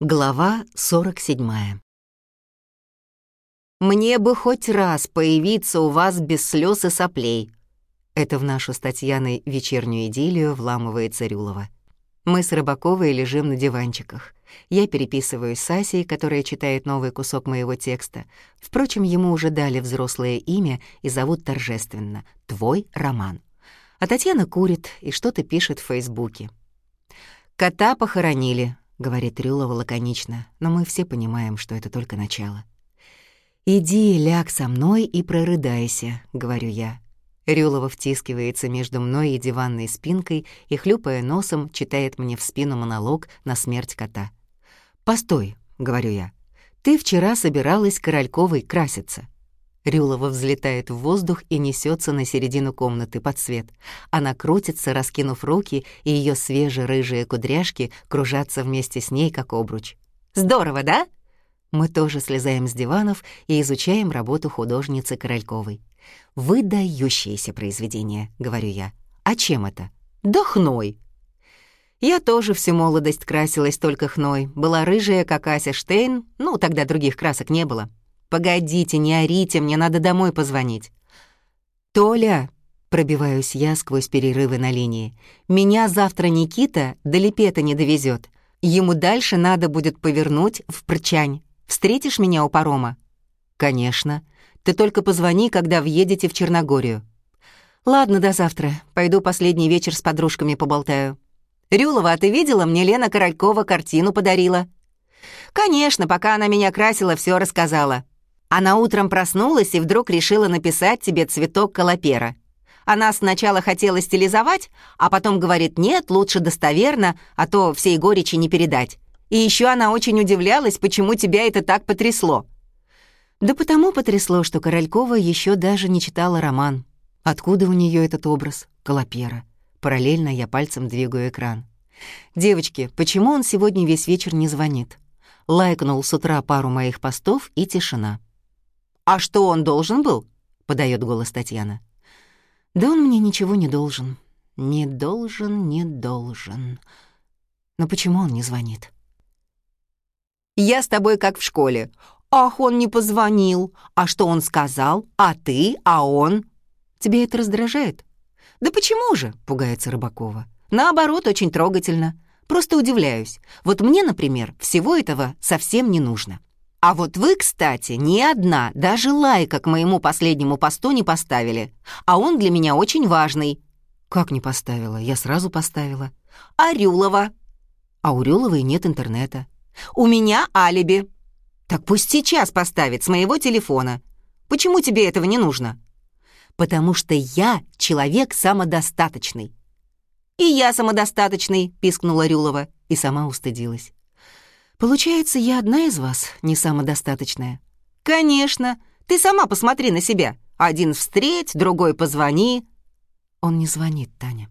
Глава 47. «Мне бы хоть раз появиться у вас без слез и соплей». Это в нашу с Татьяной вечернюю идиллию вламывается Рюлова. Мы с Рыбаковой лежим на диванчиках. Я переписываю с Асей, которая читает новый кусок моего текста. Впрочем, ему уже дали взрослое имя и зовут торжественно «Твой роман». А Татьяна курит и что-то пишет в Фейсбуке. «Кота похоронили», — говорит Рюлова лаконично, но мы все понимаем, что это только начало. «Иди, ляг со мной и прорыдайся», — говорю я. Рюлова втискивается между мной и диванной спинкой и, хлюпая носом, читает мне в спину монолог на смерть кота. «Постой», — говорю я, — «ты вчера собиралась Корольковой краситься. Рюлова взлетает в воздух и несется на середину комнаты под свет. Она крутится, раскинув руки, и ее свежие-рыжие кудряшки кружатся вместе с ней, как обруч. «Здорово, да?» Мы тоже слезаем с диванов и изучаем работу художницы Корольковой. «Выдающееся произведение», — говорю я. «А чем это?» «Да хной!» Я тоже всю молодость красилась только хной. Была рыжая, как Ася Штейн, ну, тогда других красок не было. «Погодите, не орите, мне надо домой позвонить». «Толя», — пробиваюсь я сквозь перерывы на линии, «меня завтра Никита до Лепета не довезет. Ему дальше надо будет повернуть в Прчань. Встретишь меня у парома?» «Конечно. Ты только позвони, когда въедете в Черногорию». «Ладно, до завтра. Пойду последний вечер с подружками поболтаю». «Рюлова, а ты видела, мне Лена Королькова картину подарила?» «Конечно, пока она меня красила, все рассказала. Она утром проснулась и вдруг решила написать тебе цветок колопера. Она сначала хотела стилизовать, а потом говорит, нет, лучше достоверно, а то всей горечи не передать. И еще она очень удивлялась, почему тебя это так потрясло. Да потому потрясло, что Королькова еще даже не читала роман. Откуда у нее этот образ? Колопера. Параллельно я пальцем двигаю экран. «Девочки, почему он сегодня весь вечер не звонит?» Лайкнул с утра пару моих постов и тишина. «А что он должен был?» — подает голос Татьяна. «Да он мне ничего не должен. Не должен, не должен. Но почему он не звонит?» «Я с тобой как в школе. Ах, он не позвонил. А что он сказал? А ты? А он?» «Тебе это раздражает?» «Да почему же?» — пугается Рыбакова. «Наоборот, очень трогательно. Просто удивляюсь. Вот мне, например, всего этого совсем не нужно. А вот вы, кстати, ни одна, даже лайка к моему последнему посту не поставили. А он для меня очень важный. Как не поставила? Я сразу поставила. Арюлова. А у Рюловой нет интернета. У меня алиби. Так пусть сейчас поставит с моего телефона. Почему тебе этого не нужно? Потому что я человек самодостаточный. И я самодостаточный, пискнула Рюлова и сама устыдилась. Получается, я одна из вас не самодостаточная? Конечно. Ты сама посмотри на себя. Один встреть, другой позвони. Он не звонит, Таня.